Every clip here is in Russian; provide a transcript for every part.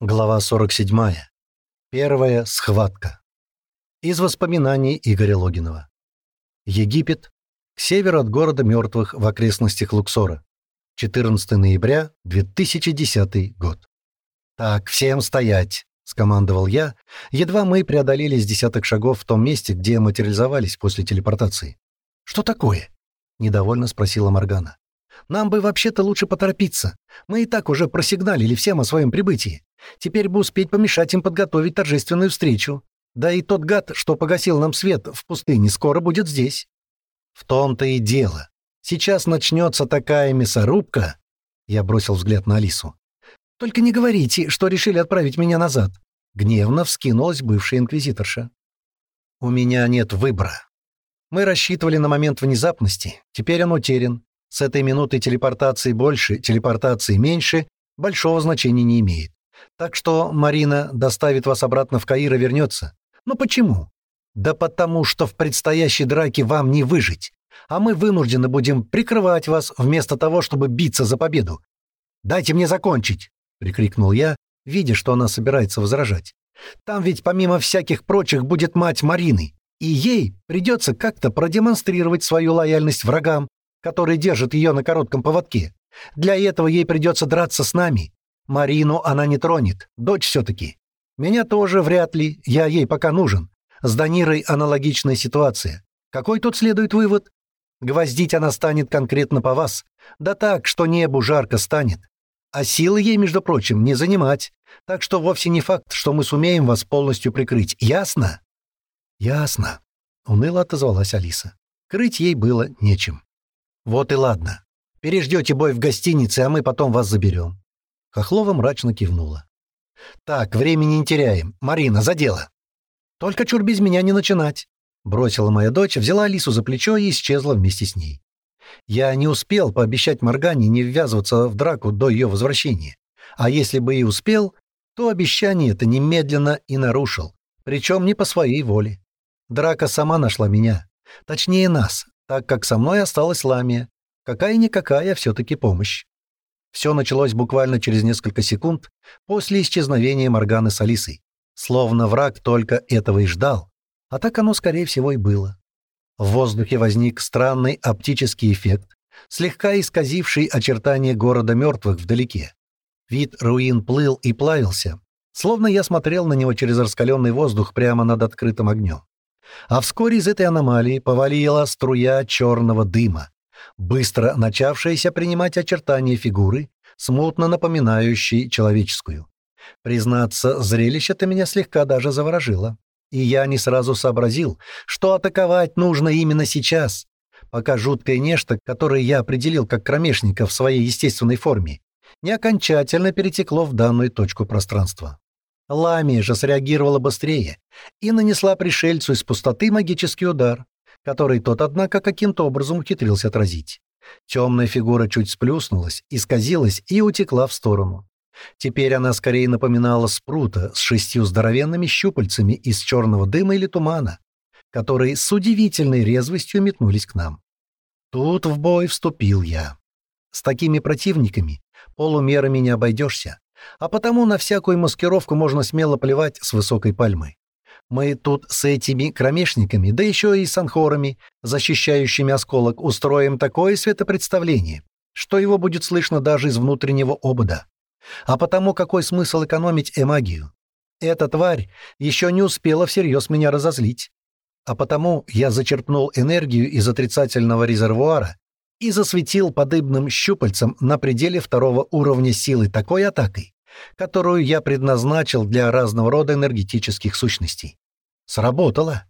Глава 47. Первая схватка. Из воспоминаний Игоря Логинова. Египет. К северу от города мертвых в окрестностях Луксора. 14 ноября 2010 год. «Так, всем стоять!» — скомандовал я. Едва мы преодолели с десяток шагов в том месте, где материализовались после телепортации. «Что такое?» — недовольно спросила Моргана. «Нам бы вообще-то лучше поторопиться. Мы и так уже просигналили всем о своем прибытии. Теперь бы успеть помешать им подготовить торжественную встречу. Да и тот гад, что погасил нам свет в пустыне, скоро будет здесь. В том-то и дело. Сейчас начнется такая мясорубка. Я бросил взгляд на Алису. Только не говорите, что решили отправить меня назад. Гневно вскинулась бывшая инквизиторша. У меня нет выбора. Мы рассчитывали на момент внезапности. Теперь он утерян. С этой минуты телепортации больше, телепортации меньше, большого значения не имеет. Так что Марина доставит вас обратно в Каир и вернется. Но почему? Да потому что в предстоящей драке вам не выжить, а мы вынуждены будем прикрывать вас вместо того, чтобы биться за победу. «Дайте мне закончить!» — прикрикнул я, видя, что она собирается возражать. «Там ведь помимо всяких прочих будет мать Марины, и ей придется как-то продемонстрировать свою лояльность врагам, которые держат ее на коротком поводке. Для этого ей придется драться с нами, Марину она не тронет, дочь все-таки. Меня тоже вряд ли, я ей пока нужен. С Данирой аналогичная ситуация. Какой тут следует вывод? Гвоздить она станет конкретно по вас. Да так, что небу жарко станет. А силы ей, между прочим, не занимать. Так что вовсе не факт, что мы сумеем вас полностью прикрыть. Ясно? Ясно. Уныло отозвалась Алиса. Крыть ей было нечем. Вот и ладно. Переждете бой в гостинице, а мы потом вас заберем. Хохлова мрачно кивнула. «Так, времени не теряем. Марина, за дело!» «Только чур без меня не начинать!» Бросила моя дочь, взяла Алису за плечо и исчезла вместе с ней. Я не успел пообещать Моргане не ввязываться в драку до ее возвращения. А если бы и успел, то обещание это немедленно и нарушил, причем не по своей воле. Драка сама нашла меня. Точнее, нас, так как со мной осталась Ламия. Какая-никакая все-таки помощь. Все началось буквально через несколько секунд после исчезновения Морганы с Алисой. Словно враг только этого и ждал. А так оно, скорее всего, и было. В воздухе возник странный оптический эффект, слегка исказивший очертания города мертвых вдалеке. Вид руин плыл и плавился, словно я смотрел на него через раскаленный воздух прямо над открытым огнем. А вскоре из этой аномалии повалила струя черного дыма, быстро начавшаяся принимать очертания фигуры, смутно напоминающей человеческую. Признаться, зрелище-то меня слегка даже заворожило. И я не сразу сообразил, что атаковать нужно именно сейчас, пока жуткое нечто, которое я определил как кромешника в своей естественной форме, не окончательно перетекло в данную точку пространства. Ламия же среагировала быстрее и нанесла пришельцу из пустоты магический удар, который тот, однако, каким-то образом ухитрился отразить. Темная фигура чуть сплюснулась, исказилась и утекла в сторону. Теперь она скорее напоминала спрута с шестью здоровенными щупальцами из черного дыма или тумана, которые с удивительной резвостью метнулись к нам. Тут в бой вступил я. С такими противниками полумерами не обойдешься, а потому на всякую маскировку можно смело плевать с высокой пальмы. Мы тут с этими кромешниками, да еще и с анхорами, защищающими осколок, устроим такое светопредставление, что его будет слышно даже из внутреннего обода. А потому какой смысл экономить эмагию? Эта тварь еще не успела всерьез меня разозлить. А потому я зачерпнул энергию из отрицательного резервуара и засветил подыбным щупальцем на пределе второго уровня силы такой атакой, которую я предназначил для разного рода энергетических сущностей. Сработало.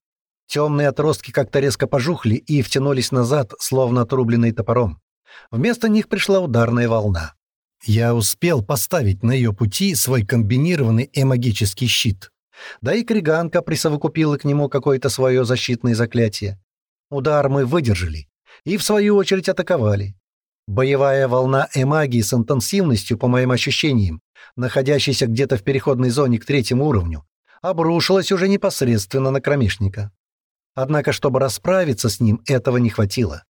Темные отростки как-то резко пожухли и втянулись назад, словно отрубленные топором. Вместо них пришла ударная волна. Я успел поставить на ее пути свой комбинированный эмагический щит. Да и Криганка присовокупила к нему какое-то свое защитное заклятие. Удар мы выдержали и, в свою очередь, атаковали. Боевая волна эмагии с интенсивностью, по моим ощущениям, находящейся где-то в переходной зоне к третьему уровню, обрушилась уже непосредственно на кромешника. Однако, чтобы расправиться с ним, этого не хватило.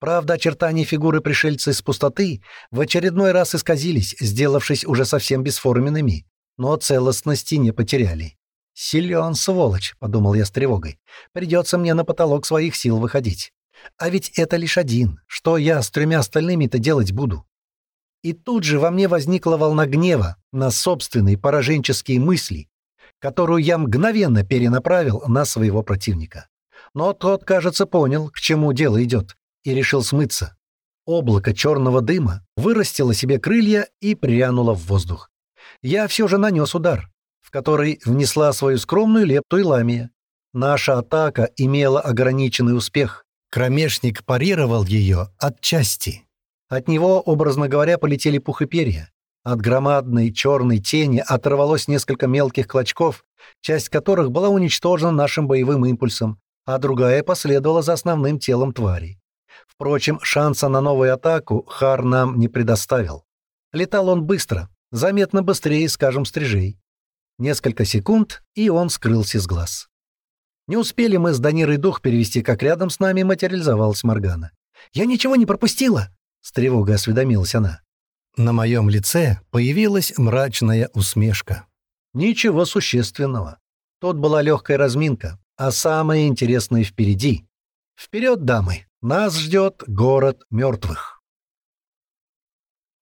Правда, очертания фигуры пришельца из пустоты в очередной раз исказились, сделавшись уже совсем бесформенными. но целостности не потеряли. «Силен, сволочь», — подумал я с тревогой. «Придется мне на потолок своих сил выходить. А ведь это лишь один. Что я с тремя остальными-то делать буду?» И тут же во мне возникла волна гнева на собственные пораженческие мысли, которую я мгновенно перенаправил на своего противника. Но тот, кажется, понял, к чему дело идет, и решил смыться. Облако черного дыма вырастило себе крылья и прянуло в воздух. Я все же нанес удар, в который внесла свою скромную лепту и ламия. Наша атака имела ограниченный успех. Кромешник парировал ее отчасти. От него, образно говоря, полетели пух и перья. От громадной черной тени оторвалось несколько мелких клочков, часть которых была уничтожена нашим боевым импульсом, а другая последовала за основным телом твари. Впрочем, шанса на новую атаку Хар нам не предоставил. Летал он быстро, заметно быстрее, скажем, стрижей. Несколько секунд, и он скрылся с глаз. Не успели мы с Данирой дух перевести, как рядом с нами материализовалась Моргана. «Я ничего не пропустила!» — с тревогой осведомилась она. На моем лице появилась мрачная усмешка. Ничего существенного. Тут была легкая разминка, а самое интересное впереди. Вперед, дамы! Нас ждет город мертвых.